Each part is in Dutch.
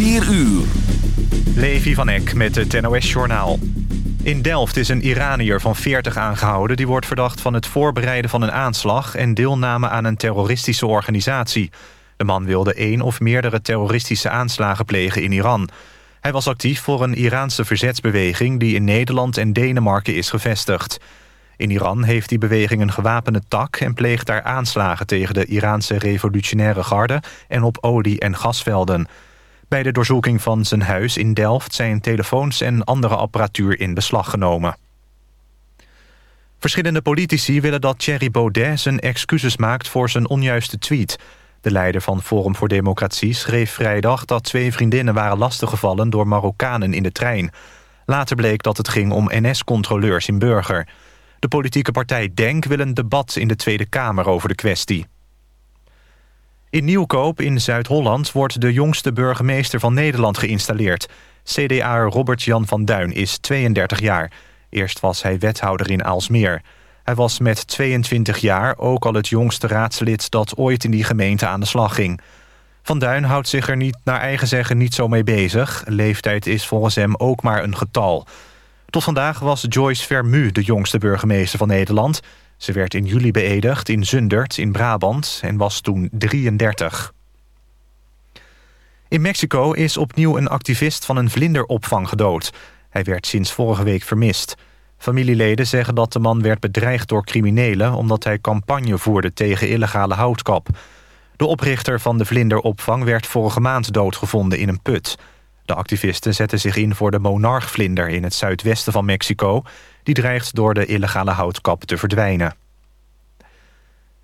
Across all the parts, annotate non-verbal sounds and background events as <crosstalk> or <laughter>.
4 uur. Levi van Eck met het NOS-journaal. In Delft is een Iranier van 40 aangehouden... die wordt verdacht van het voorbereiden van een aanslag... en deelname aan een terroristische organisatie. De man wilde één of meerdere terroristische aanslagen plegen in Iran. Hij was actief voor een Iraanse verzetsbeweging... die in Nederland en Denemarken is gevestigd. In Iran heeft die beweging een gewapende tak... en pleegt daar aanslagen tegen de Iraanse revolutionaire garde... en op olie- en gasvelden... Bij de doorzoeking van zijn huis in Delft zijn telefoons en andere apparatuur in beslag genomen. Verschillende politici willen dat Thierry Baudet zijn excuses maakt voor zijn onjuiste tweet. De leider van Forum voor Democratie schreef vrijdag dat twee vriendinnen waren lastiggevallen door Marokkanen in de trein. Later bleek dat het ging om NS-controleurs in Burger. De politieke partij DENK wil een debat in de Tweede Kamer over de kwestie. In Nieuwkoop in Zuid-Holland wordt de jongste burgemeester van Nederland geïnstalleerd. CDA Robert-Jan van Duin is 32 jaar. Eerst was hij wethouder in Aalsmeer. Hij was met 22 jaar ook al het jongste raadslid... dat ooit in die gemeente aan de slag ging. Van Duin houdt zich er niet naar eigen zeggen niet zo mee bezig. Leeftijd is volgens hem ook maar een getal. Tot vandaag was Joyce Vermu de jongste burgemeester van Nederland... Ze werd in juli beëdigd in Zundert in Brabant en was toen 33. In Mexico is opnieuw een activist van een vlinderopvang gedood. Hij werd sinds vorige week vermist. Familieleden zeggen dat de man werd bedreigd door criminelen... omdat hij campagne voerde tegen illegale houtkap. De oprichter van de vlinderopvang werd vorige maand doodgevonden in een put. De activisten zetten zich in voor de monarchvlinder in het zuidwesten van Mexico... Die dreigt door de illegale houtkap te verdwijnen.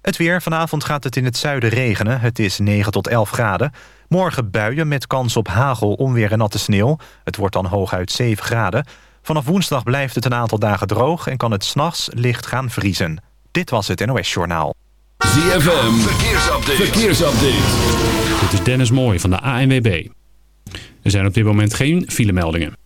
Het weer. Vanavond gaat het in het zuiden regenen. Het is 9 tot 11 graden. Morgen buien met kans op hagel, onweer en natte sneeuw. Het wordt dan hooguit 7 graden. Vanaf woensdag blijft het een aantal dagen droog... en kan het s'nachts licht gaan vriezen. Dit was het NOS Journaal. ZFM. Verkeersupdate. Verkeersupdate. Dit is Dennis Mooij van de ANWB. Er zijn op dit moment geen filemeldingen.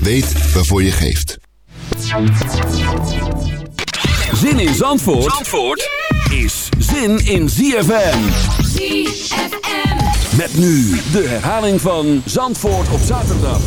Weet waarvoor je geeft. Zin in Zandvoort, Zandvoort is zin in ZFM. ZFM. Met nu de herhaling van Zandvoort op zaterdag.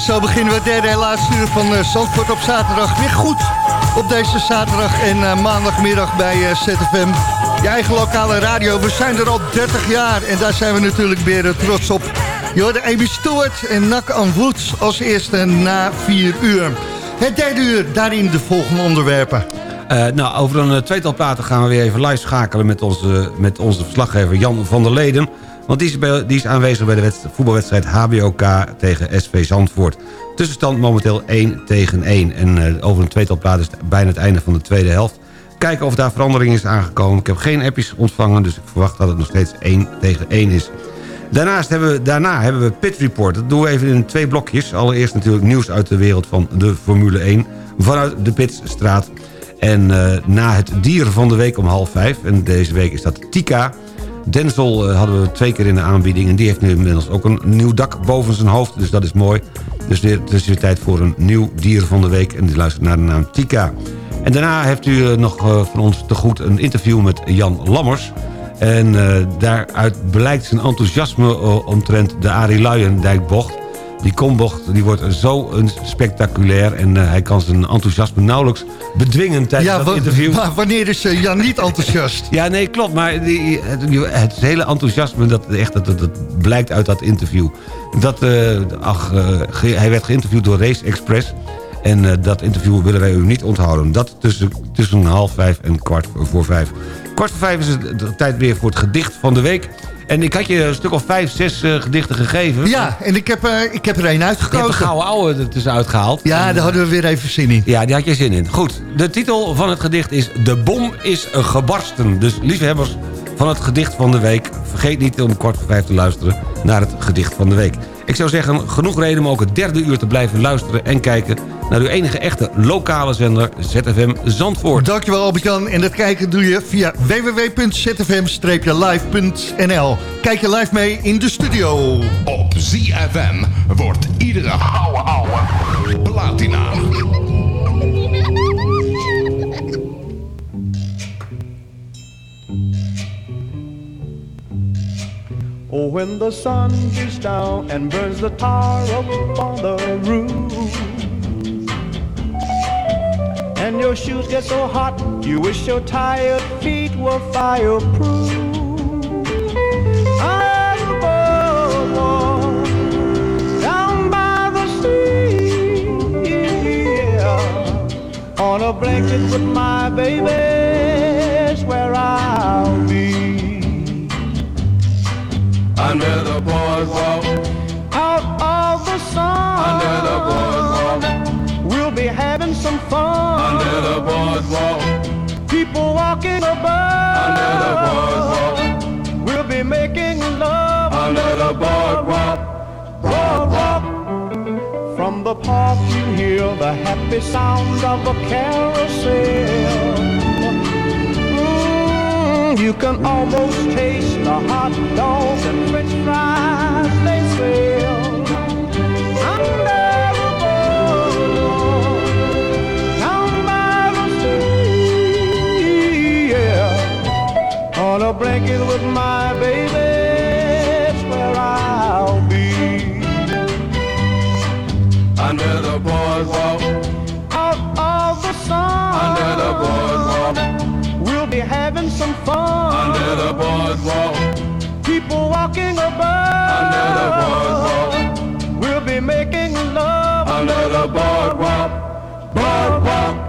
En zo beginnen we het derde en laatste uur van uh, Zandvoort op zaterdag. Weer goed op deze zaterdag en uh, maandagmiddag bij uh, ZFM. Je eigen lokale radio. We zijn er al 30 jaar en daar zijn we natuurlijk weer trots op. Je hoorde Amy en Nak aan Woods als eerste na 4 uur. Het derde uur, daarin de volgende onderwerpen. Nou, over een tweetal platen gaan we weer even live schakelen met onze, met onze verslaggever Jan van der Leden. Want die is, die is aanwezig bij de voetbalwedstrijd HBOK tegen SV Zandvoort. Tussenstand momenteel 1 tegen 1. En uh, over een tweetal platen is bijna het einde van de tweede helft. Kijken of daar verandering is aangekomen. Ik heb geen appjes ontvangen, dus ik verwacht dat het nog steeds 1 tegen 1 is. Daarnaast hebben we, daarna hebben we Pit Report. Dat doen we even in twee blokjes. Allereerst natuurlijk nieuws uit de wereld van de Formule 1. Vanuit de Pitstraat. En uh, na het dier van de week om half vijf. En deze week is dat Tika. Denzel uh, hadden we twee keer in de aanbieding. En die heeft nu inmiddels ook een nieuw dak boven zijn hoofd. Dus dat is mooi. Dus het is weer tijd voor een nieuw dier van de week. En die luistert naar de naam Tika. En daarna heeft u uh, nog van ons te goed een interview met Jan Lammers. En daaruit blijkt zijn enthousiasme omtrent de Arie Luijendijkbocht. Die kombocht die wordt zo spectaculair... en uh, hij kan zijn enthousiasme nauwelijks bedwingen tijdens ja, dat interview. Maar wanneer is uh, Jan niet enthousiast? <laughs> ja, nee, klopt. Maar die, het, het, hele enthousiasme, dat, echt, dat, dat blijkt uit dat interview. Dat, uh, ach, hij werd geïnterviewd door Race Express... En dat interview willen wij u niet onthouden. Dat tussen, tussen half vijf en kwart voor vijf. Kwart voor vijf is het de tijd weer voor het gedicht van de week. En ik had je een stuk of vijf, zes uh, gedichten gegeven. Ja, en ik heb, uh, ik heb er één uitgekozen. De gouden ouwe er tussen uitgehaald. Ja, en, daar hadden we weer even zin in. Ja, die had je zin in. Goed, de titel van het gedicht is... De bom is gebarsten. Dus liefhebbers van het gedicht van de week... vergeet niet om kwart voor vijf te luisteren naar het gedicht van de week. Ik zou zeggen, genoeg reden om ook het derde uur te blijven luisteren... en kijken naar uw enige echte lokale zender ZFM Zandvoort. Dankjewel Albert-Jan. En dat kijken doe je via www.zfm-live.nl. Kijk je live mee in de studio. Op ZFM wordt iedere ouwe ouwe platina. Oh, when the sun beats down and burns the tar up on the roof. And your shoes get so hot, you wish your tired feet were fireproof. Down by the sea, on a blanket with my baby's where I'll be. Under the boardwalk, out of the sun. Under the boardwalk, we'll be having some fun. Under the boardwalk, people walking above. Under the boardwalk, we'll be making love. Under the boardwalk, boardwalk. From the park you hear the happy sounds of a carousel. You can almost taste the hot dogs and french fries they sell. Under the boardwalk, down by the sea, yeah. On a blanket with my baby, it's where I'll be. Under the boardwalk, of the sun. Under the boardwalk, some fun. Under the boardwalk, people walking above. Under the boardwalk, we'll be making love. Under the boardwalk, boardwalk.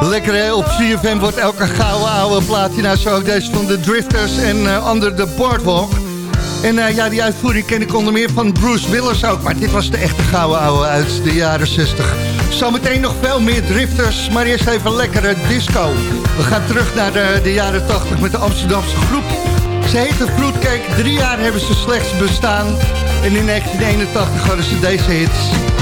Lekker hè, op CFM wordt elke gouden oude platina zo ook deze van de Drifters en uh, Under the Boardwalk. En eh, ja, die uitvoering ken ik onder meer van Bruce Willis ook. Maar dit was de echte gouden ouwe uit de jaren 60. Zometeen nog veel meer drifters, maar eerst even lekkere disco. We gaan terug naar de, de jaren 80 met de Amsterdamse groep. Ze heette Fruitcake. Drie jaar hebben ze slechts bestaan. En in 1981 hadden ze deze hits.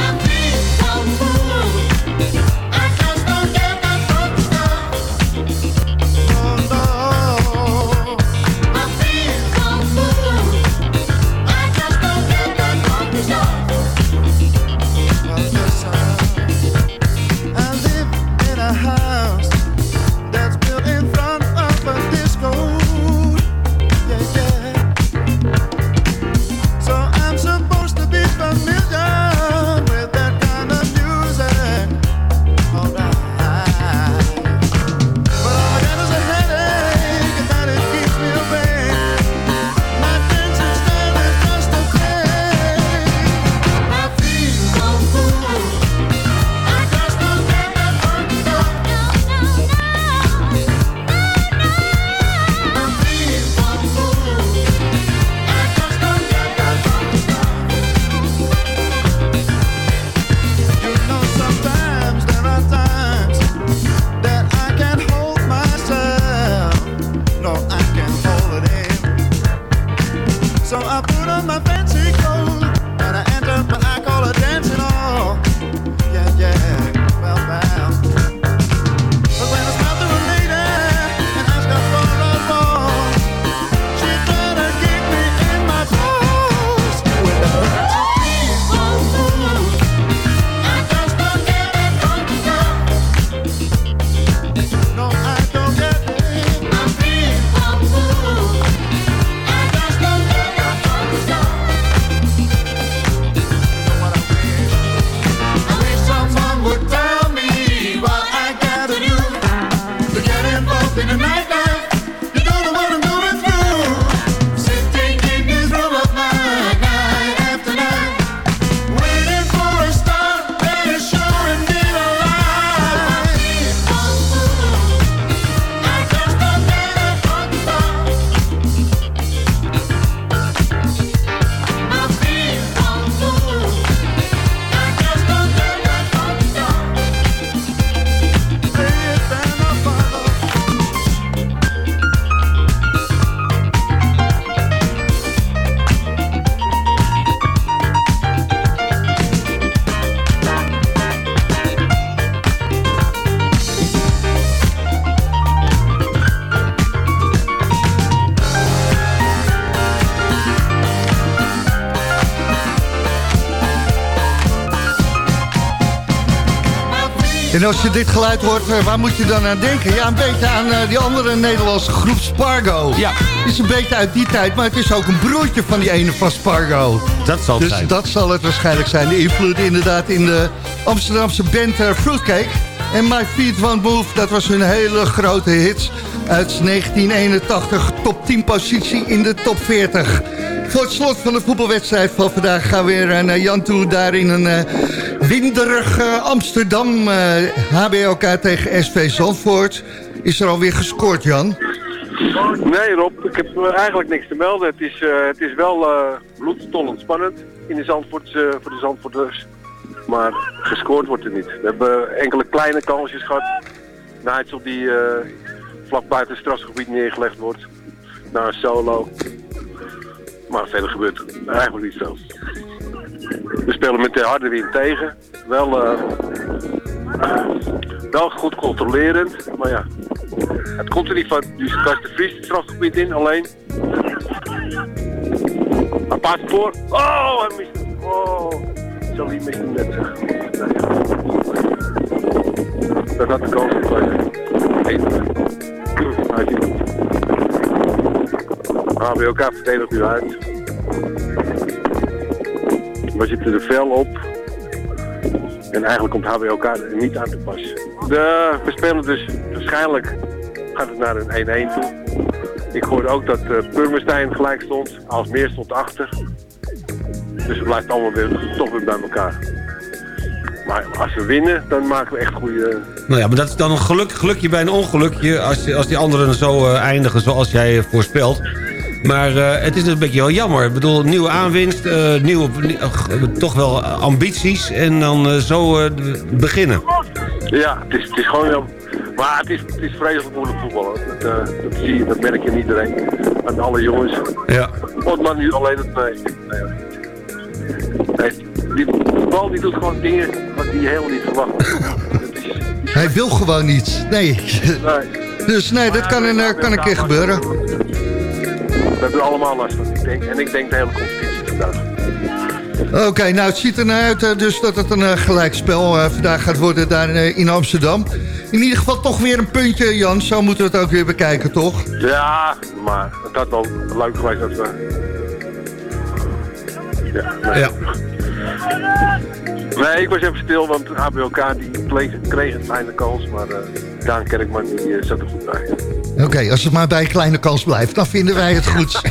En als je dit geluid hoort, eh, waar moet je dan aan denken? Ja, een beetje aan eh, die andere Nederlandse groep Spargo. Ja. is een beetje uit die tijd, maar het is ook een broertje van die ene van Spargo. Dat zal het dus zijn. dat zal het waarschijnlijk zijn. De invloed inderdaad in de Amsterdamse band eh, Fruitcake. En My Feet Won't Move, dat was hun hele grote hit uit 1981. Top 10 positie in de top 40. Voor het slot van de voetbalwedstrijd van vandaag gaan we weer naar Jan toe. Daar in een winderig eh, Amsterdam. eh, HBLK tegen SV Zandvoort. Is er alweer gescoord, Jan? Nee Rob, ik heb eh, eigenlijk niks te melden. Het is, eh, het is wel eh bloedstollend spannend in de eh, voor de Zandvoorters. Maar gescoord wordt er niet. We hebben enkele kleine kansjes gehad. Nigel die eh, vlak buiten het strafgebied neergelegd wordt. Na een solo. Maar verder gebeurt er eigenlijk niet zo. We spelen met de harde wind tegen. Wel, eh, wel goed controlerend. Maar ja, het komt er niet van. Nu kast de Vries het strafgebied in, alleen. Hij paast voor. Oh, hij mist hem. Oh, Salim mist hem net. Dat had de kans ziet hem. HBOK verdedigt nu uit. We zitten er fel op. En eigenlijk komt HBOK niet aan te pas. De, spelen dus waarschijnlijk gaat het naar een 1-1 toe. Ik hoorde ook dat uh, Purmerstein gelijk stond. Als meer stond achter. Dus het blijft allemaal weer toch weer bij elkaar. Maar als we winnen, dan maken we echt goede... Nou ja, maar dat is dan een geluk, gelukje bij een ongelukje... als, als die anderen zo eh, eindigen zoals jij eh, voorspelt. Maar eh, het is een beetje wel jammer. Ik bedoel, nieuwe aanwinst, eh, nieuwe, eh, toch wel ambities... en dan eh, zo eh, beginnen. Ja, het is, het is gewoon jammer. Maar het is, het is vreselijk moeilijk voetballen. Dat, eh, dat zie je, dat merk je niet iedereen. Aan alle jongens. Ja. Otman nu alleen het nee. nee. nee die bal die doet gewoon dingen wat hij helemaal niet verwacht. Hij wil gewoon niet. Nee. <laughs> Dus nee, dat kan eh, kan een keer gebeuren. We hebben er allemaal last van. Ik denk, en ik denk de hele competitie vandaag. Oké, nou het ziet er naar uit eh, dus dat het een eh, gelijkspel eh, vandaag gaat worden daar in Amsterdam. In ieder geval toch weer een puntje, Jan. Zo moeten we het ook weer bekijken, toch? Ja, maar het had wel leuk geweest als we... Ja, nee. Ja. Nee, ik was even stil, want HBLK die kreeg, kreeg een kleine kans, maar eh Daan Kerkman die eh, zat er goed bij. Oké, als het maar bij een kleine kans blijft, dan vinden wij het goed. <laughs>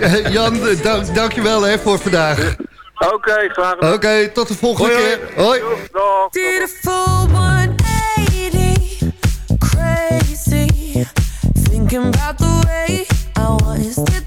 Hey, Jan, dank, dankjewel hè, voor vandaag. Oké, graag. Oké, tot de volgende Hoi, keer. Hoi. Did a full 180, crazy. Thinking about the way I was.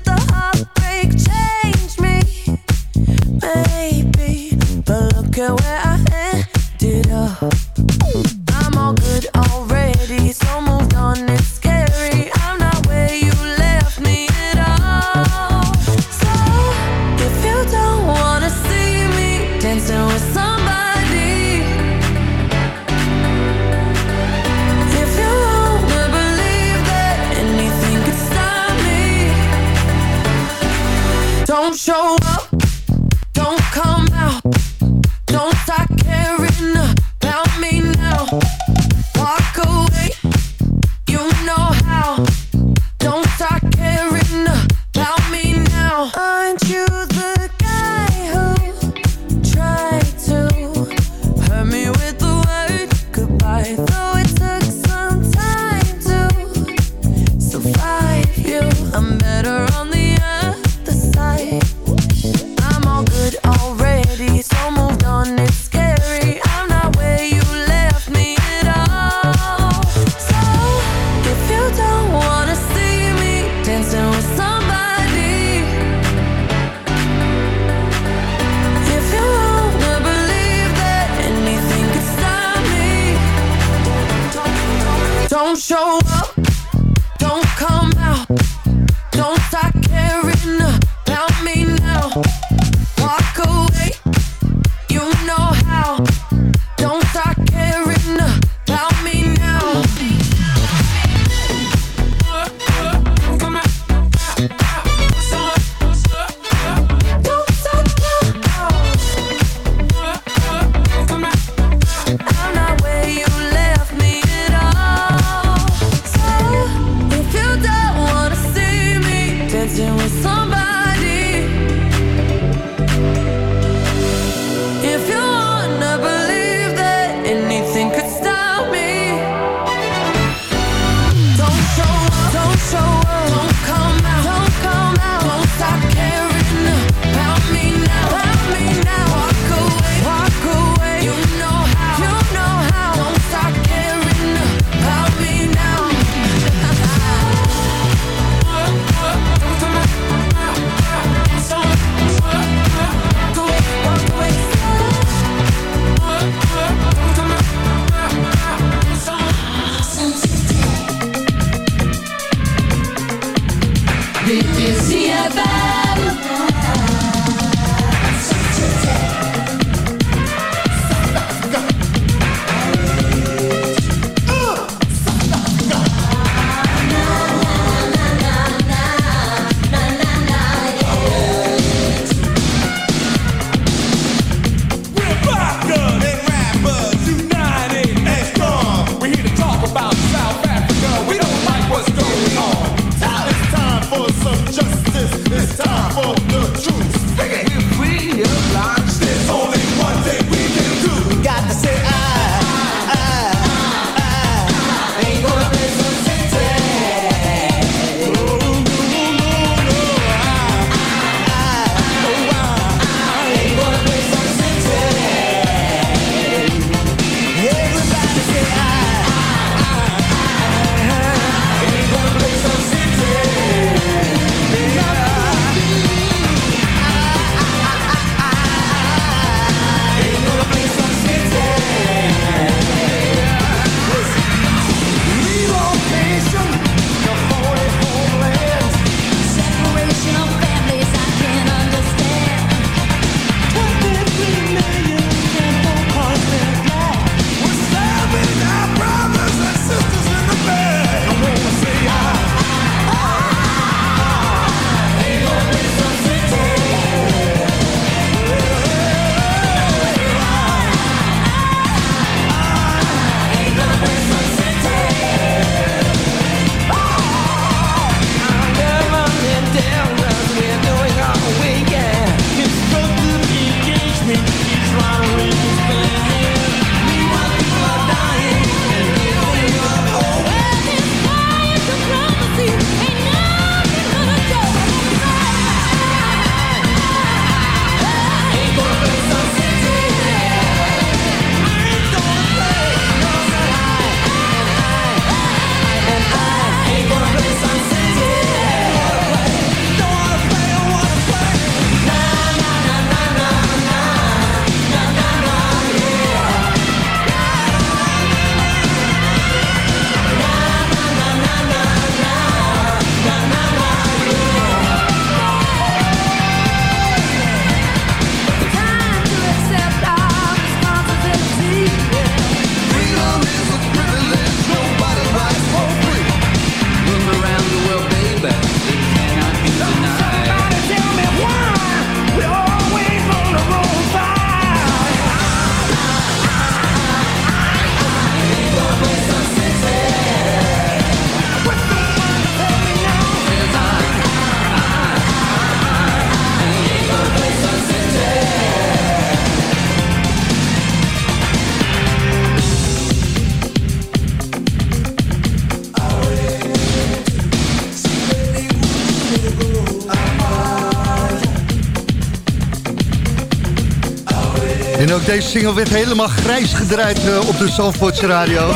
Deze single werd helemaal grijs gedraaid uh, op de Zandvoortse radio.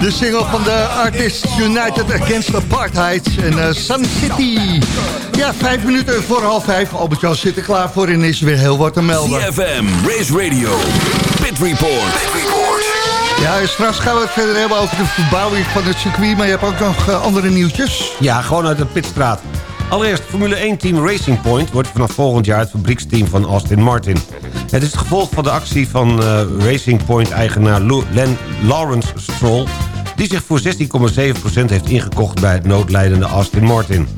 De single van de Artists United Against Apartheid en uh, Sun City. Ja, vijf minuten voor half vijf. Albert-Jan zit er klaar voor en is weer heel wat te melden. CFM, Race Radio, Pit Report. Pit Report. Ja, straks gaan we het verder hebben over de verbouwing van het circuit. Maar je hebt ook nog uh, andere nieuwtjes. Ja, gewoon uit de Pitstraat. Allereerst, Formule 1-team Racing Point wordt vanaf volgend jaar het fabrieksteam van Austin Martin. Het is het gevolg van de actie van uh, Racing Point-eigenaar Lawrence Stroll... die zich voor 16,7% heeft ingekocht bij het noodlijdende Austin Martin.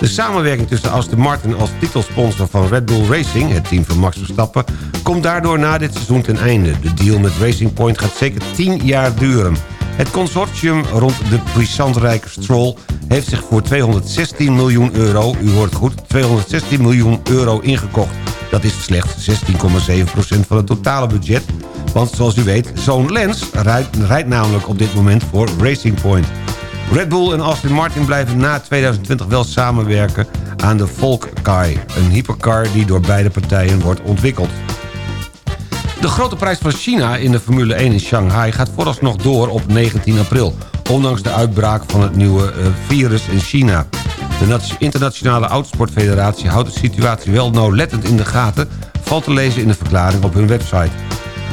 De samenwerking tussen Aston Martin als titelsponsor van Red Bull Racing... het team van Max Verstappen, komt daardoor na dit seizoen ten einde. De deal met Racing Point gaat zeker 10 jaar duren. Het consortium rond de puissantrijke Stroll heeft zich voor 216 miljoen euro... u hoort goed, 216 miljoen euro ingekocht. Dat is slechts 16,7% van het totale budget. Want zoals u weet, zo'n Lens rijdt, namelijk op dit moment voor Racing Point. Red Bull en Aston Martin blijven na 2020 wel samenwerken aan de Volkswagen, een hypercar die door beide partijen wordt ontwikkeld. De grote prijs van China in de Formule 1 in Shanghai gaat vooralsnog door op 19 april... ondanks de uitbraak van het nieuwe uh, virus in China. De Internationale Autosportfederatie houdt de situatie wel nauwlettend in de gaten... valt te lezen in de verklaring op hun website.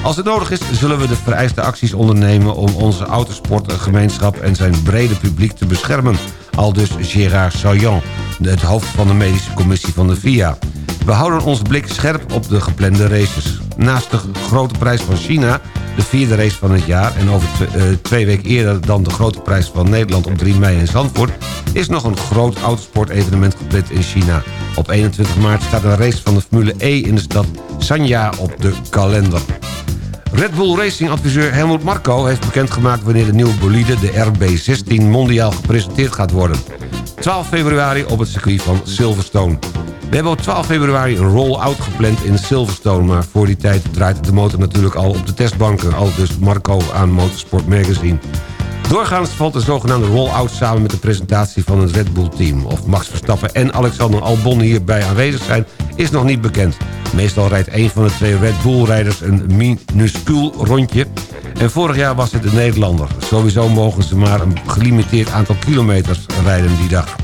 Als het nodig is, zullen we de vereiste acties ondernemen... om onze autosportgemeenschap en zijn brede publiek te beschermen. Al dus Gérard Saillant, het hoofd van de medische commissie van de FIA. We houden onze blik scherp op de geplande races. Naast de grote prijs van China, de vierde race van het jaar... en over twee weken eerder dan de grote prijs van Nederland op 3 mei in Zandvoort... is nog een groot autosportevenement gepland in China. Op 21 maart staat een race van de Formule E in de stad Sanya op de kalender. Red Bull Racing adviseur Helmut Marko heeft bekendgemaakt... wanneer de nieuwe bolide, de RB16, mondiaal gepresenteerd gaat worden. 12 februari op het circuit van Silverstone. We hebben op 12 februari een roll-out gepland in Silverstone... maar voor die tijd draait de motor natuurlijk al op de testbanken... al dus Marco aan Motorsport Magazine. Doorgaans valt de zogenaamde roll-out samen met de presentatie van het Red Bull-team. Of Max Verstappen en Alexander Albon hierbij aanwezig zijn, is nog niet bekend. Meestal rijdt een van de twee Red Bull-rijders een minuscuul rondje. En vorig jaar was het de Nederlander. Sowieso mogen ze maar een gelimiteerd aantal kilometers rijden die dag.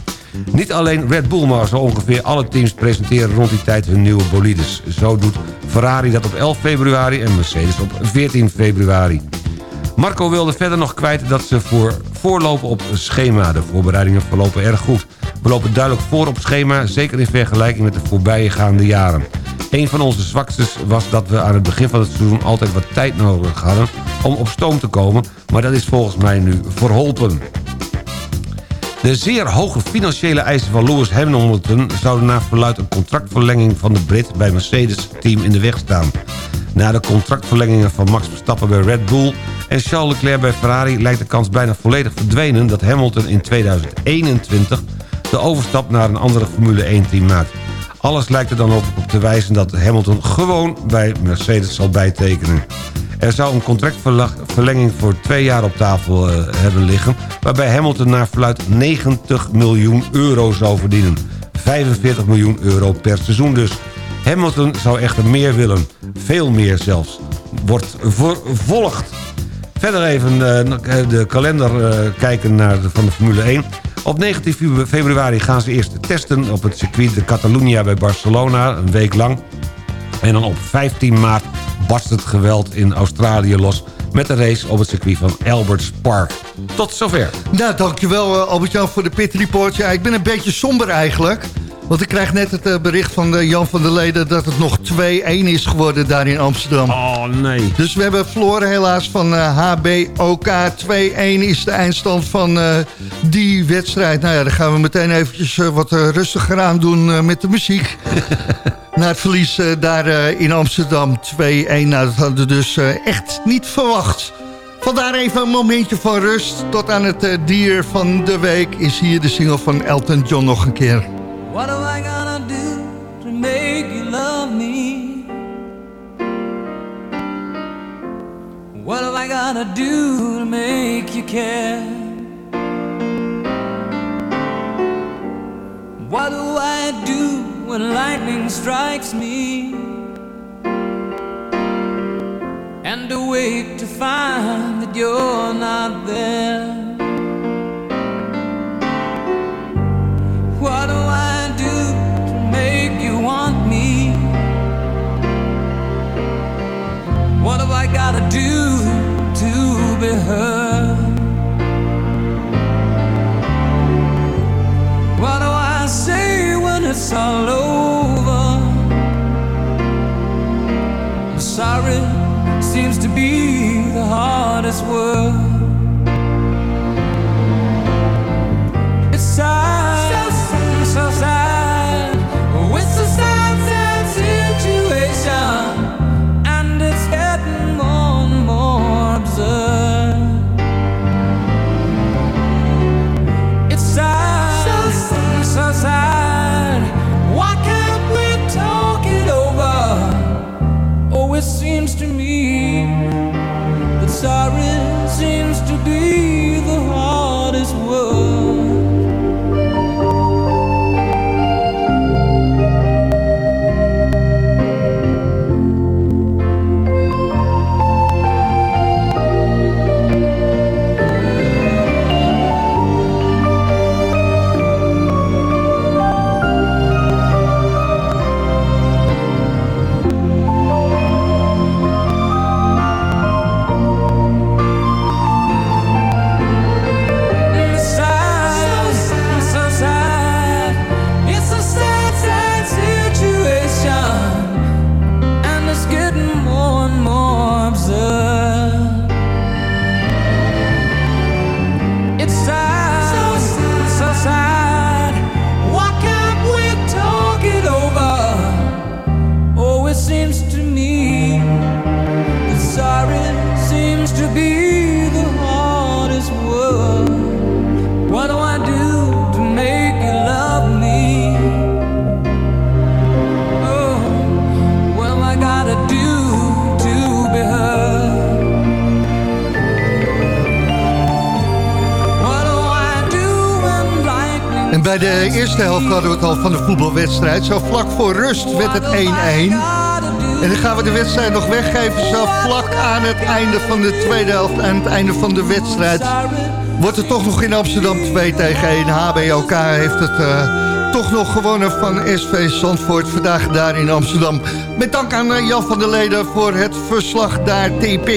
Niet alleen Red Bull, maar zo ongeveer alle teams presenteren rond die tijd hun nieuwe bolides. Zo doet Ferrari dat op 11 februari en Mercedes op 14 februari. Marco wilde verder nog kwijt dat ze voor voorlopen op schema. De voorbereidingen verlopen erg goed. We lopen duidelijk voor op schema, zeker in vergelijking met de voorbijgaande jaren. Een van onze zwakstes was dat we aan het begin van het seizoen altijd wat tijd nodig hadden om op stoom te komen, maar dat is volgens mij nu verholpen. De zeer hoge financiële eisen van Lewis Hamilton... zouden naar verluid een contractverlenging van de Brit bij Mercedes-team in de weg staan. Na de contractverlengingen van Max Verstappen bij Red Bull... en Charles Leclerc bij Ferrari lijkt de kans bijna volledig verdwenen... dat Hamilton in 2021 de overstap naar een andere Formule 1-team maakt. Alles lijkt er dan op te wijzen dat Hamilton gewoon bij Mercedes zal bijtekenen. Er zou een contractverlenging voor twee jaar op tafel uh, hebben liggen... waarbij Hamilton naar verluid 90 miljoen euro zou verdienen. 45 miljoen euro per seizoen dus. Hamilton zou echter meer willen. Veel meer zelfs. Wordt vervolgd. Verder even uh, de kalender kijken naar van de Formule 1. Op 19 februari gaan ze eerst testen op het circuit de Catalunya bij Barcelona. Een week lang. En dan op 15 maart barst het geweld in Australië los... met de race op het circuit van Alberts Park. Tot zover. Nou, dankjewel uh, Albert-Jan voor de pit report. Ja, ik ben een beetje somber eigenlijk. Want ik krijg net het uh, bericht van uh, Jan van der Leden... dat het nog 2-1 is geworden daar in Amsterdam. Oh, nee. Dus we hebben verloren helaas van HBOK. 2-1 is de eindstand van die wedstrijd. Nou ja, dan gaan we meteen eventjes wat rustiger aan doen met de muziek. <laughs> Na het verlies daar in Amsterdam 2-1. Nou, dat hadden we dus echt niet verwacht. Vandaar even een momentje van rust. Tot aan het dier van de week is hier de single van Elton John nog een keer. What am I gonna do to make you love me? What am I gonna do to make you care? What do I do when lightning strikes me? and awake to find that you're not there. Hardest word. Helft hadden we het al van de voetbalwedstrijd. Zo vlak voor rust werd het 1-1. En dan gaan we de wedstrijd nog weggeven. Zo vlak aan het einde van de tweede helft. Aan het einde van de wedstrijd. Wordt het toch nog in Amsterdam 2 tegen 1. HBOK heeft het eh, toch nog gewonnen van SV Zandvoort. Vandaag daar in Amsterdam. Met dank aan eh, Jan van der Leden voor het verslag daar TP.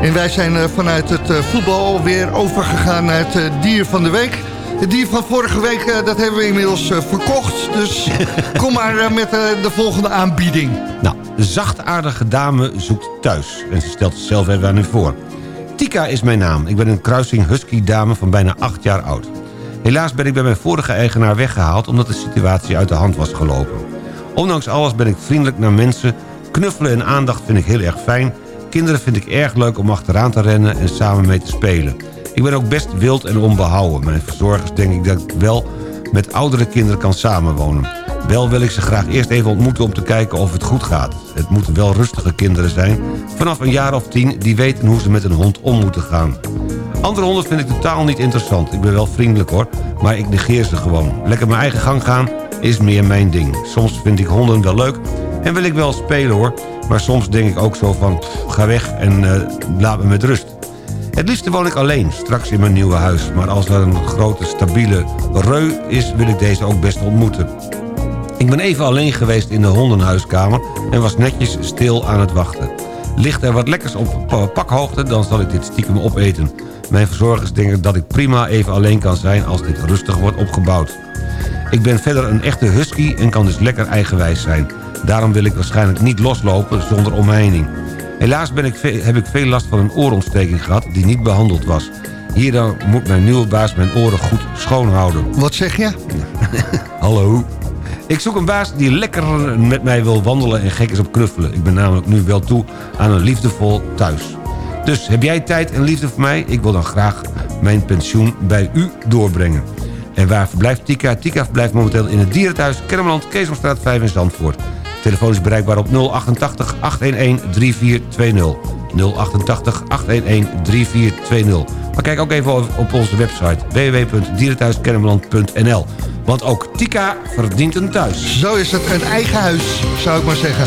En wij zijn eh, vanuit het voetbal weer overgegaan naar het dier van de week. Het dier van vorige week, eh, dat hebben we inmiddels eh, verkocht. Dus <laughs> kom maar eh, met de volgende aanbieding. Nou, de zachtaardige dame zoekt thuis. En ze stelt zichzelf even aan u voor. Tika is mijn naam. Ik ben een kruising husky dame van bijna 8 jaar oud. Helaas ben ik bij mijn vorige eigenaar weggehaald... omdat de situatie uit de hand was gelopen. Ondanks alles ben ik vriendelijk naar mensen. Knuffelen en aandacht vind ik heel erg fijn. Kinderen vind ik erg leuk om achteraan te rennen en samen mee te spelen. Ik ben ook best wild en onbehouden. Mijn verzorgers denk ik dat ik wel met oudere kinderen kan samenwonen. Wel wil ik ze graag eerst even ontmoeten om te kijken of het goed gaat. Het moeten wel rustige kinderen zijn. Vanaf een jaar of tien die weten hoe ze met een hond om moeten gaan. Andere honden vind ik totaal niet interessant. Ik ben wel vriendelijk hoor, maar ik negeer ze gewoon. Lekker mijn eigen gang gaan is meer mijn ding. Soms vind ik honden wel leuk en wil ik wel spelen hoor. Maar soms denk ik ook zo van, ga weg en eh, laat me met rust. Het liefste woon ik alleen, straks in mijn nieuwe huis. Maar als er een grote, stabiele reu is, wil ik deze ook best ontmoeten. Ik ben even alleen geweest in de hondenhuiskamer... en was netjes stil aan het wachten. Ligt er wat lekkers op pa- pakhoogte, dan zal ik dit stiekem opeten. Mijn verzorgers denken dat ik prima even alleen kan zijn... als dit rustig wordt opgebouwd. Ik ben verder een echte husky en kan dus lekker eigenwijs zijn. Daarom wil ik waarschijnlijk niet loslopen zonder omheining. Helaas ben ik heb ik veel last van een oorontsteking gehad die niet behandeld was. Hierdoor moet mijn nieuwe baas mijn oren goed schoonhouden. Wat zeg je? <laughs> Hallo. Ik zoek een baas die lekker met mij wil wandelen en gek is op knuffelen. Ik ben namelijk nu wel toe aan een liefdevol thuis. Dus heb jij tijd en liefde voor mij? Ik wil dan graag mijn pensioen bij u doorbrengen. En waar verblijft Tika? Tika verblijft momenteel in het dierenthuis Kennemerland, Keesomstraat 5 in Zandvoort. Telefoon is bereikbaar op 088 811 3420. 088 811 3420. Maar kijk ook even op onze website www.dierenthuiskennemerland.nl. Want ook Tika verdient een thuis. Zo is het, een eigen huis, zou ik maar zeggen.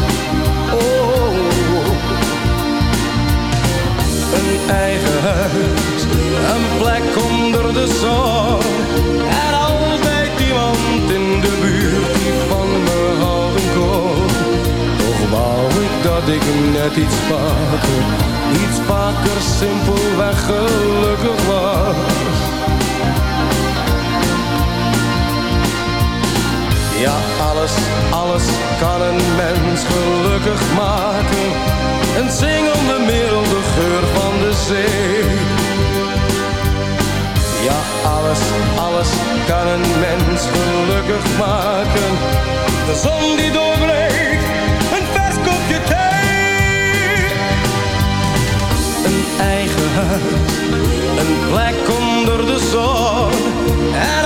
Eigen huis, een plek onder de zon. En altijd iemand in de buurt die van me houden kon. Toch wou ik dat ik net iets vaker, iets vaker simpelweg gelukkig was. Ja, alles, alles kan een mens gelukkig maken. Een zingende milde geur van de zee. Ja, alles, alles kan een mens gelukkig maken. De zon die doorbreekt, een vers kopje thee. Een eigen huis, een plek onder de zon. En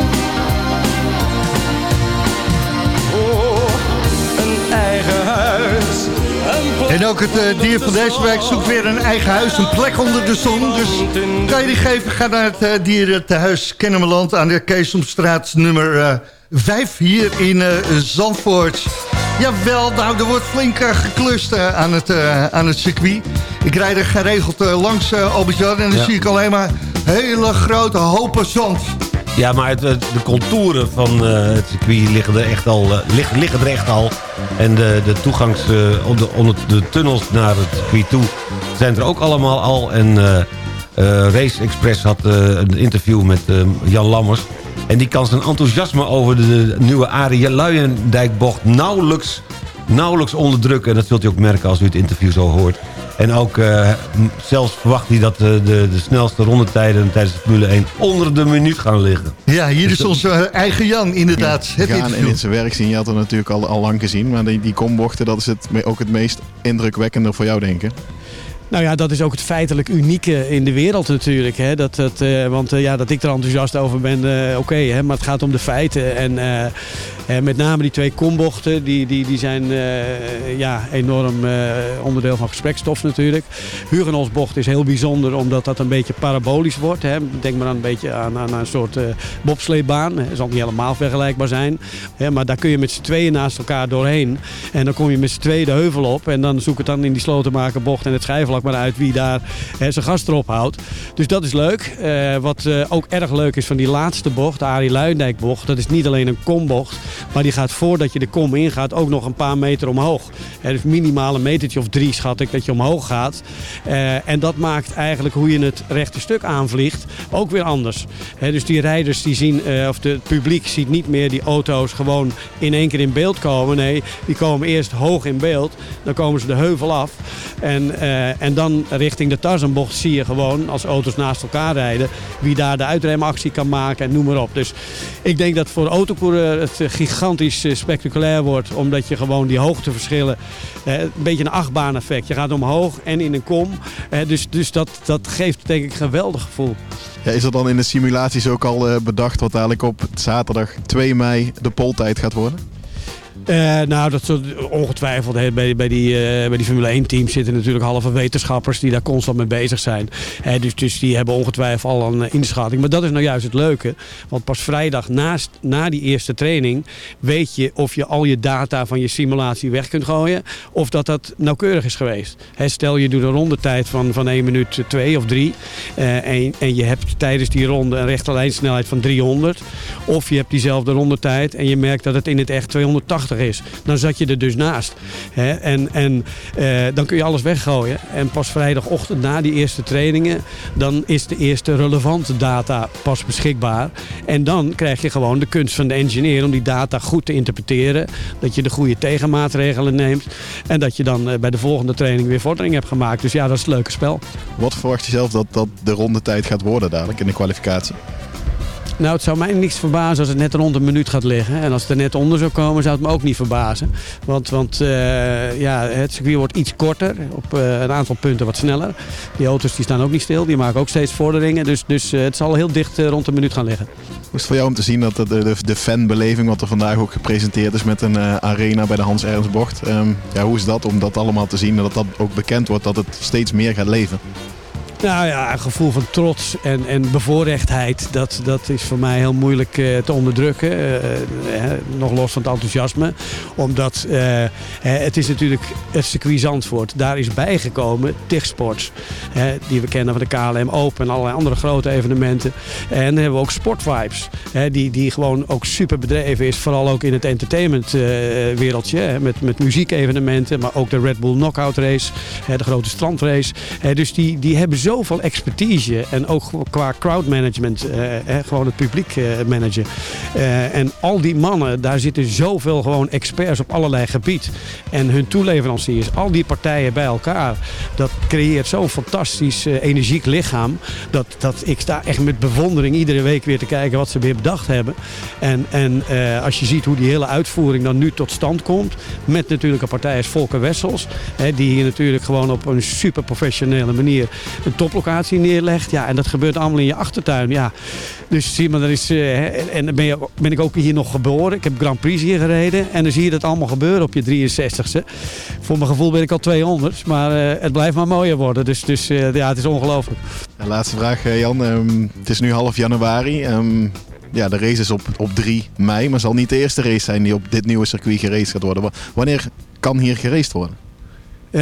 Eigen huis, En ook het eh, dier van deze week zoekt weer een eigen huis, een plek onder de zon. Dus kan je die geven, ga naar het uh, dierentehuis Kennemerland aan de Keesomstraat nummer uh, 5 hier in uh, Zandvoort. Jawel, nou, er wordt flink uh, geklust uh, aan, het, uh, aan het circuit. Ik rijd er geregeld langs, Albert-Jan, en dan Ja. zie ik alleen maar hele grote hopen zand. Ja, maar de contouren van eh, het circuit liggen er echt al, eh, lig- liggen er echt al. En de, de eh, onder, onder de tunnels naar het circuit toe zijn er ook allemaal al. En Race Express had een interview met Jan Lammers. En die kan zijn enthousiasme over de nieuwe Arie Luijendijkbocht nauwelijks, nauwelijks onderdrukken. En dat zult u ook merken als u het interview zo hoort. En ook eh, zelfs verwacht hij dat eh, de, de snelste rondetijden tijdens de Formule 1 onder de minuut gaan liggen. Ja, hier Dus is onze eigen Jan, inderdaad. het gaan en interview. in zijn werk zien. Je had natuurlijk al, al lang gezien. Maar die, die kombochten, dat is het, ook het meest indrukwekkende voor jou, denk ik. Nou ja, dat is ook het feitelijk unieke in de wereld natuurlijk. Hè? Dat, dat, eh, want eh, ja, dat ik er enthousiast over ben, eh, oké. hè, maar het gaat om de feiten. En met name die twee kombochten, die, die, die zijn ja, enorm onderdeel van gesprekstof natuurlijk. Hugenholzbocht is heel bijzonder omdat dat een beetje parabolisch wordt. Hè? Denk maar aan een beetje aan, aan een soort bobsleebaan. Het zal niet helemaal vergelijkbaar zijn. Hè? Maar daar kun je met z'n tweeën naast elkaar doorheen. En dan kom je met z'n tweeën de heuvel op. En dan zoek het dan in die slotenmakerbocht en het schijfvlak maar uit wie daar hè, zijn gast erop houdt. Dus dat is leuk. Eh, wat eh, ook erg leuk is van die laatste bocht, de Arie Luijendijk bocht. Dat is niet alleen een kombocht, maar die gaat voordat je de kom ingaat ook nog een paar meter omhoog. Hè, dus minimaal een metertje of drie schat ik dat je omhoog gaat. Eh, en dat maakt eigenlijk hoe je het rechte stuk aanvliegt ook weer anders. Hè, dus die rijders die zien, of het publiek ziet niet meer die auto's gewoon in één keer in beeld komen. Nee, die komen eerst hoog in beeld. Dan komen ze de heuvel af. En, eh, en dan richting de Tarzanbocht zie je gewoon, als auto's naast elkaar rijden, wie daar de uitremactie kan maken en noem maar op. Dus ik denk dat voor autocoureur het eh, gigantisch eh, spectaculair wordt. Omdat je gewoon die hoogteverschillen, eh, een beetje een achtbaan effect. Je gaat omhoog en in een kom. Dus dus dat, dat geeft denk ik een geweldig gevoel. Ja, is er dan in de simulaties ook al bedacht wat eigenlijk op zaterdag 2 mei de poltijd gaat worden? Eh, nou, dat soort, ongetwijfeld. Hè, bij, bij, die, eh, bij die Formule 1 teams zitten natuurlijk halve wetenschappers die daar constant mee bezig zijn. Dus, dus die hebben ongetwijfeld al een eh, inschatting. Maar dat is nou juist het leuke. Want pas vrijdag naast, na die eerste training weet je of je al je data van je simulatie weg kunt gooien. Of dat dat nauwkeurig is geweest. Stel je doet een rondetijd van, van 1 minuut 2 of 3. en, en je hebt tijdens die ronde een rechte lijnsnelheid van 300. Of je hebt diezelfde rondetijd en je merkt dat het in het echt 280 is. Dan zat je er dus naast. Hè? En, en eh, dan kun je alles weggooien. En pas vrijdagochtend na die eerste trainingen... dan is de eerste relevante data pas beschikbaar. En dan krijg je gewoon de kunst van de engineer... om die data goed te interpreteren. Dat je de goede tegenmaatregelen neemt. En dat je dan eh, bij de volgende training weer vordering hebt gemaakt. Dus ja, dat is het leuke spel. Wat verwacht je zelf dat, dat de rondetijd gaat worden dadelijk in de kwalificatie? Nou, het zou mij niks verbazen als het net rond een minuut gaat liggen. En als het er net onder zou komen, zou het me ook niet verbazen. Want, want eh, ja, het circuit wordt iets korter, op eh, een aantal punten wat sneller. Die auto's die staan ook niet stil, die maken ook steeds vorderingen. Dus, dus eh, het zal heel dicht rond een minuut gaan liggen. Hoe is het voor jou om te zien dat de, de, fanbeleving, wat er vandaag ook gepresenteerd is met een arena bij de Hans Ernst Bocht. Ehm, ja, hoe is dat om dat allemaal te zien en dat dat ook bekend wordt, dat het steeds meer gaat leven? Nou ja, een gevoel van trots en, en bevoorrechtheid, dat, dat is voor mij heel moeilijk uh, te onderdrukken. Uh, eh, nog los van het enthousiasme. Omdat het is natuurlijk het circuit. Daar is bijgekomen TIG-sports. die we kennen van de KLM Open en allerlei andere grote evenementen. En dan hebben we ook Sportvibes. die, die gewoon ook super bedreven is. Vooral ook in het entertainment wereldje. met, met muziekevenementen, maar ook de Red Bull Knockout Race. de grote strandrace. dus die, die hebben zo zoveel expertise en ook qua crowdmanagement, eh, gewoon het publiek eh, managen. Eh, en al die mannen, daar zitten zoveel gewoon experts op allerlei gebied. En hun toeleveranciers, al die partijen bij elkaar, dat creëert zo'n fantastisch eh, energiek lichaam. Dat, dat ik sta echt met bewondering iedere week weer te kijken wat ze weer bedacht hebben. En, en eh, als je ziet hoe die hele uitvoering dan nu tot stand komt, met natuurlijk een partij als Volker Wessels, hè, die hier natuurlijk gewoon op een super professionele manier een toplocatie neerlegt. Ja, en dat gebeurt allemaal in je achtertuin. Ja. Dus zie maar, dat is, uh, en ben, je, ben ik ook hier nog geboren. Ik heb Grand Prix hier gereden. En dan zie je dat allemaal gebeuren op je 63ste. Voor mijn gevoel ben ik al 200. Maar uh, het blijft maar mooier worden. Dus, dus uh, ja, het is ongelooflijk. laatste vraag, Jan. Um, het is nu half januari. Um, ja, de race is op, op 3 mei. Maar zal niet de eerste race zijn die op dit nieuwe circuit geraced gaat worden. Wanneer kan hier geraced worden? Uh,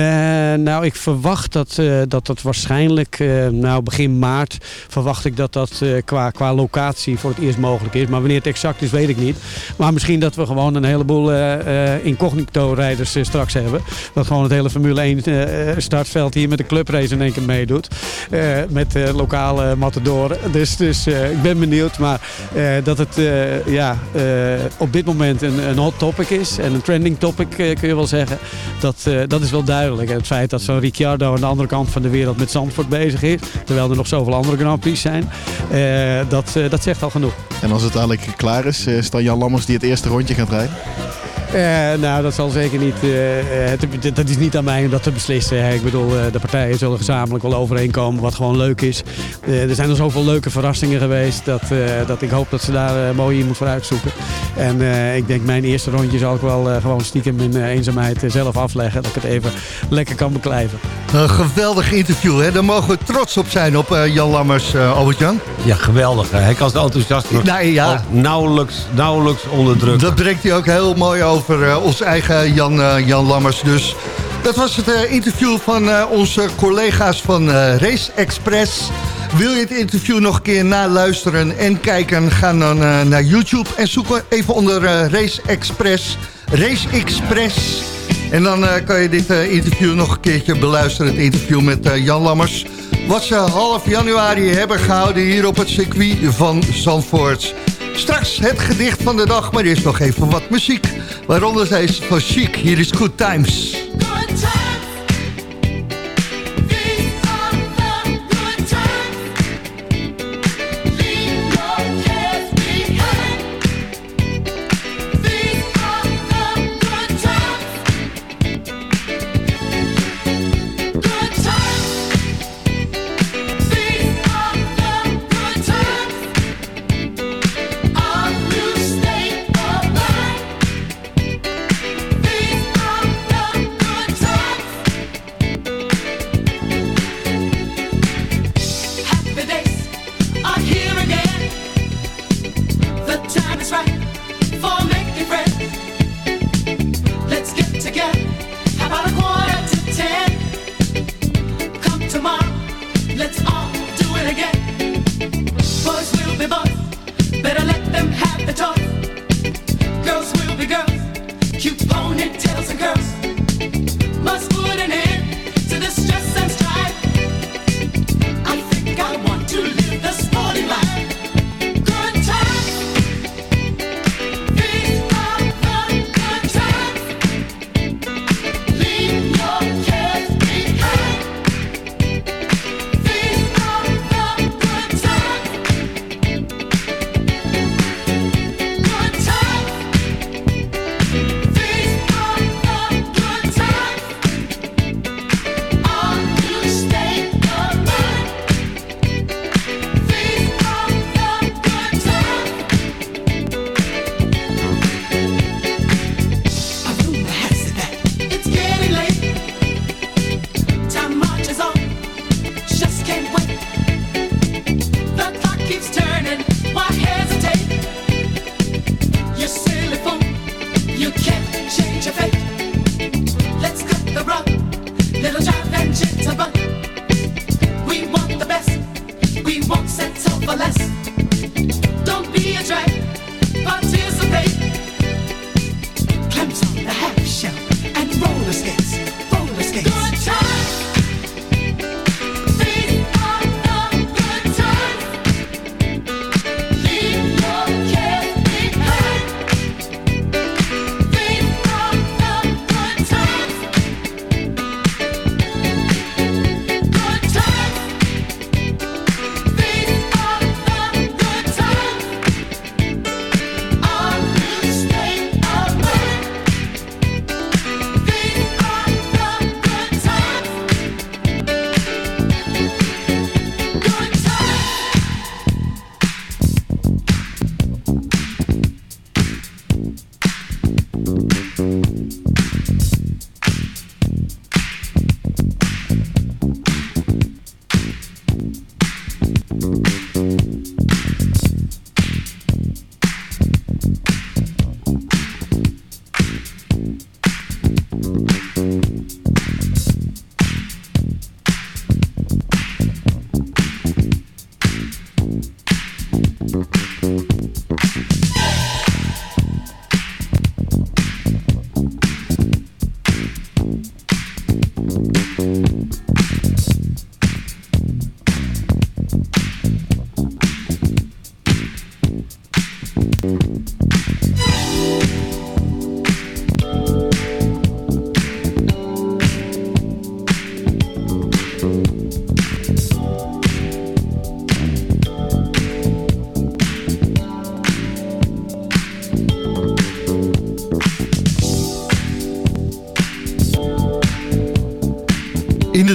nou, ik verwacht dat uh, dat, dat waarschijnlijk, uh, nou begin maart, verwacht ik dat dat qua, qua locatie voor het eerst mogelijk is. Maar wanneer het exact is, weet ik niet. Maar misschien dat we gewoon een heleboel incognito-rijders straks hebben. Dat gewoon het hele Formule 1 startveld hier met de clubrace in één keer meedoet. met lokale matadoren. Dus, dus ik ben benieuwd. Maar dat het ja, op dit moment een, een hot topic is en een trending topic kun je wel zeggen. Dat, dat is wel duidelijk duidelijk. En het feit dat zo'n Ricciardo aan de andere kant van de wereld met Zandvoort bezig is, terwijl er nog zoveel andere Grand Prix zijn, uh, dat, uh, dat zegt al genoeg. En als het dadelijk klaar is, is dan Jan Lammers die het eerste rondje gaat rijden? Uh, nou, dat zal zeker niet. Uh, het, dat is niet aan mij om dat te beslissen. Ik bedoel, uh, de partijen zullen gezamenlijk wel overeenkomen wat gewoon leuk is. er zijn er zoveel leuke verrassingen geweest dat, dat ik hoop dat ze daar mooi in moeten voor uitzoeken. En ik denk mijn eerste rondje zal ik wel gewoon stiekem in eenzaamheid zelf afleggen. Dat ik het even lekker kan beklijven. Een geweldig interview, hè? daar mogen we trots op zijn op eh, Jan Lammers, eh, uh, Albert-Jan. Ja, geweldig. Hè? Hij kan enthousiast. nee, nou, ja. nauwelijks, nauwelijks onderdrukken. Dat brengt hij ook heel mooi over eh, ons eigen Jan, Jan Lammers. Dus dat was het interview van onze collega's van Race Express. Wil je het interview nog een keer naluisteren en kijken? Ga dan naar YouTube en zoek even onder Race Express. Race Express en dan eh, kan je dit eh, interview nog een keertje beluisteren. Het interview met eh, Jan Lammers. Wat ze half januari hebben gehouden hier op het circuit van Zandvoort. Straks het gedicht van de dag, maar eerst nog even wat muziek. Waaronder deze van Chic. Hier is Good Times. Good times.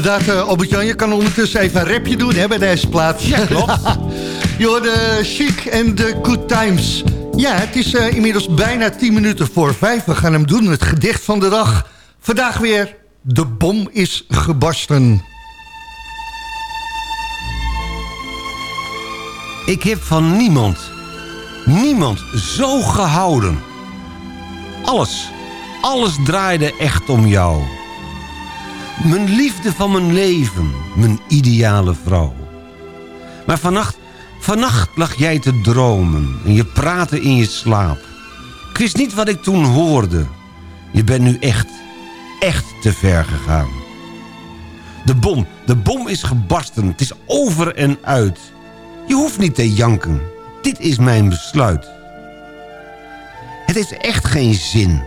inderdaad, uh, Albert-Jan. Je kan ondertussen even een rapje doen hè, bij deze plaats. Ja, klopt. <laughs> Joh, de chic en de good times. Ja, het is eh, inmiddels bijna 10 minuten voor vijf. We gaan hem doen, het gedicht van de dag. Vandaag weer, de bom is gebarsten. Ik heb van niemand, niemand zo gehouden. Alles, alles draaide echt om jou. Mijn liefde van mijn leven, mijn ideale vrouw. Maar vannacht, vannacht lag jij te dromen en je praatte in je slaap. Ik wist niet wat ik toen hoorde. Je bent nu echt, echt te ver gegaan. De bom, de bom is gebarsten. Het is over en uit. Je hoeft niet te janken. Dit is mijn besluit. Het heeft echt geen zin.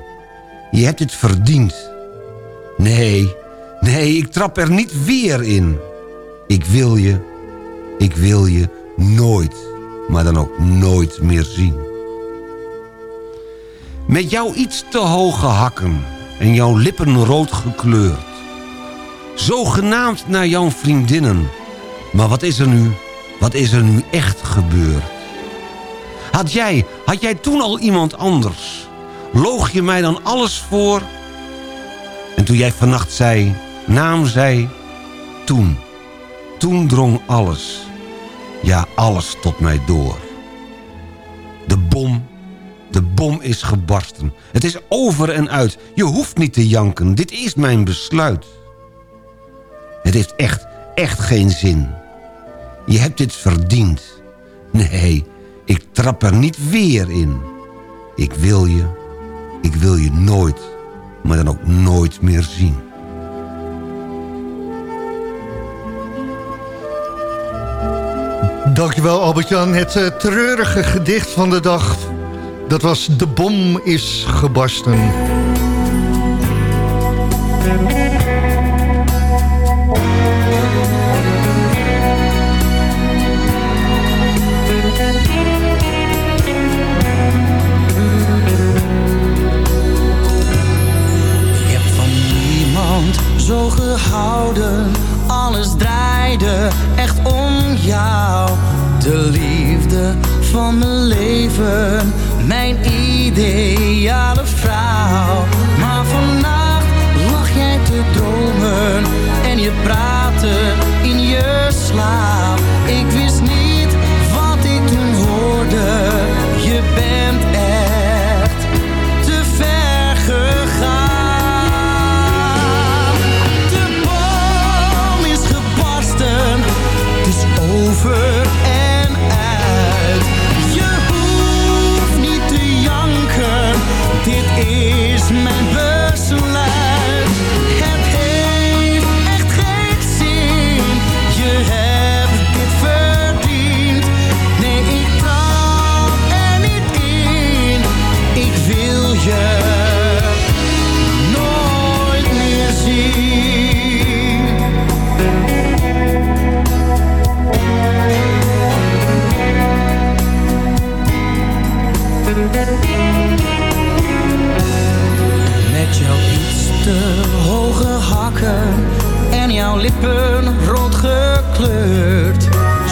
Je hebt het verdiend. Nee, nee, ik trap er niet weer in. Ik wil je, ik wil je nooit, maar dan ook nooit meer zien. Met jouw iets te hoge hakken en jouw lippen rood gekleurd. Zogenaamd naar jouw vriendinnen. Maar wat is er nu, wat is er nu echt gebeurd? Had jij, had jij toen al iemand anders? Loog je mij dan alles voor? En toen jij vannacht zei, naam zei, toen, toen drong alles, ja alles tot mij door. De bom, de bom is gebarsten. Het is over en uit. Je hoeft niet te janken, dit is mijn besluit. Het heeft echt, echt geen zin. Je hebt dit verdiend. Nee, ik trap er niet weer in. Ik wil je, ik wil je nooit, maar dan ook nooit meer zien. Dankjewel Albert-Jan. Het eh, treurige gedicht van de dag. Dat was De bom is gebarsten. Ik heb van niemand zo gehouden. Alles draaide echt om jou. De liefde van mijn leven. Mijn ideale vrouw. Maar vannacht lag jij te dromen. En je praatte in je slaap.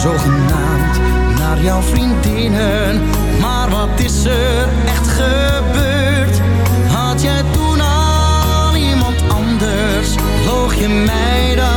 Zogenaamd naar jouw vriendinnen, maar wat is er echt gebeurd? Had jij toen al iemand anders, loog je mij dan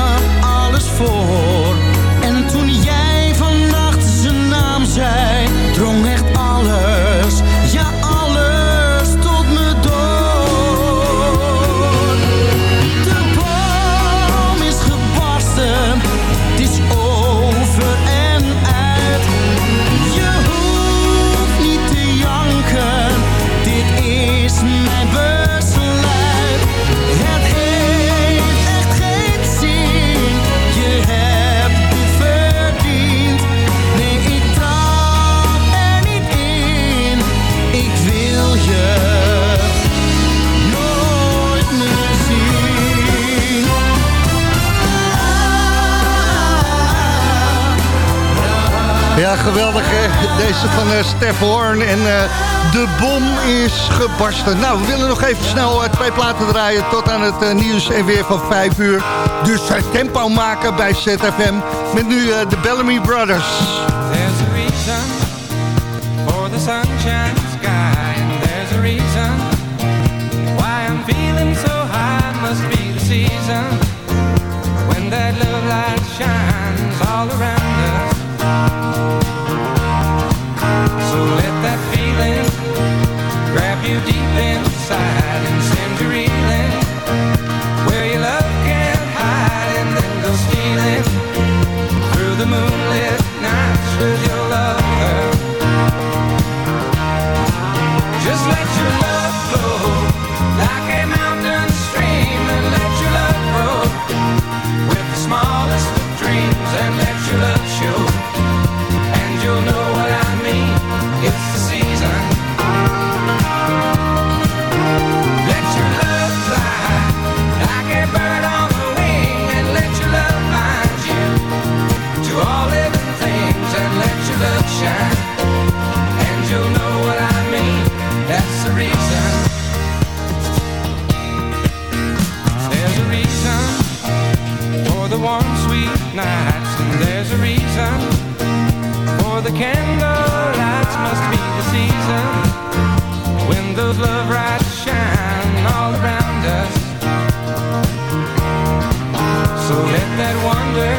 Ja, geweldig. Deze van eh Stef Horn en eh, de bom is gebarsten. Nou, we willen nog even snel eh, twee platen draaien tot aan het nieuws en weer van 5 uur. Dus tempo maken bij ZFM met nu de Bellamy Brothers. There's reason for the sunshine sky, there's reason why I'm feeling so high. Must the season those love lights shine all around us. So let that wonder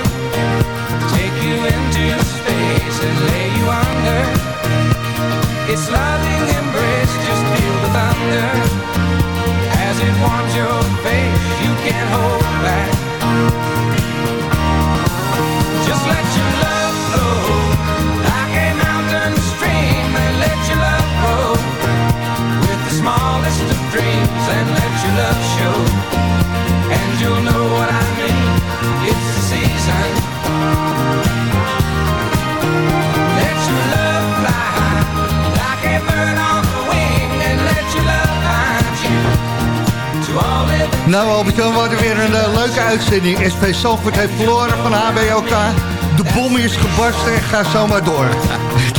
Nou Albert-Jan, we hadden weer een eh, leuke uitzending. SV Salford heeft verloren van HBOK. De bom is gebarsten en ga zomaar door. <laughs>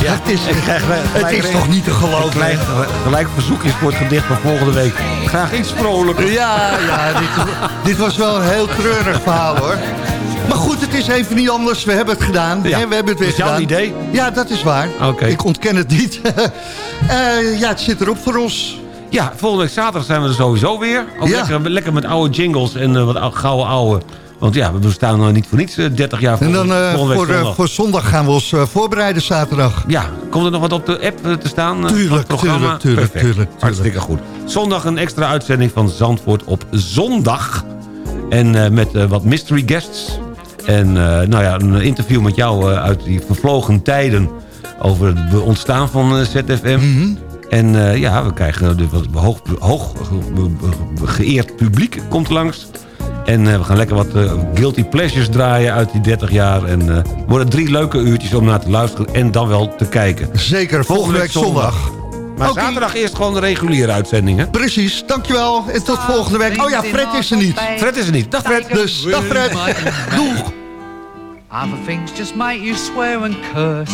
Ja, het is, krijg het is toch niet te geloven? Gelijk, gelijk verzoekjes voor het gedicht van volgende week. Graag iets vrolijker. Ja, ja dit, dit was wel een heel treurig verhaal hoor. Maar goed, het is even niet anders. We hebben het gedaan. Ja. hè, We hebben het weer Dat is jouw gedaan. idee? Ja, dat is waar. Ik ontken het niet. <laughs> Eh, ja, het zit erop voor ons. Ja, volgende week zaterdag zijn we er sowieso weer. Ook Ja. lekker, lekker met oude jingles en eh, wat ou- gouden ouwe. Want ja, we bestaan nog niet voor niets eh, 30 jaar En dan eh, voor, eh, zondag. voor zondag gaan we ons eh, voorbereiden zaterdag. Ja, komt er nog wat op de app eh, te staan? eh, Tuurlijk, tuurlijk, tuurlijk, tuurlijk, tuurlijk. Hartstikke goed. Zondag een extra uitzending van Zandvoort op zondag. En eh, met eh, wat mystery guests. En eh, nou ja, een interview met jou eh, uit die vervlogen tijden... over het ontstaan van eh, ZFM. Mhm. En eh, ja, we krijgen dus wat hoog, hoog ge- geëerd publiek komt langs. En eh, we gaan lekker wat eh, guilty pleasures draaien uit die 30 jaar. En eh worden drie leuke uurtjes om naar te luisteren en dan wel te kijken. Zeker, volgende week zondag. Maar zaterdag eerst gewoon de reguliere uitzending, hè? Precies, dankjewel. En tot volgende week. Oh ja, Fred is er niet. Fred is er niet. Dag Fred. Dus, dag Fred. Doeg. Other things just make you swear and curse.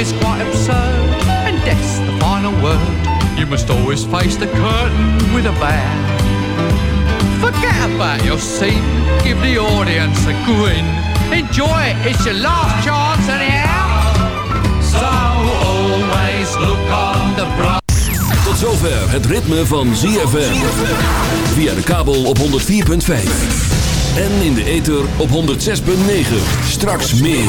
Is quite absurd, and death's the final word. You must always face the curtain with a bow. Forget about your scene, give the audience a grin. Enjoy it, it's your last chance anyhow. So always look on the bright Tot zover het ritme van ZFM. Via de kabel op 104.5. En in de ether op 106.9. Straks meer.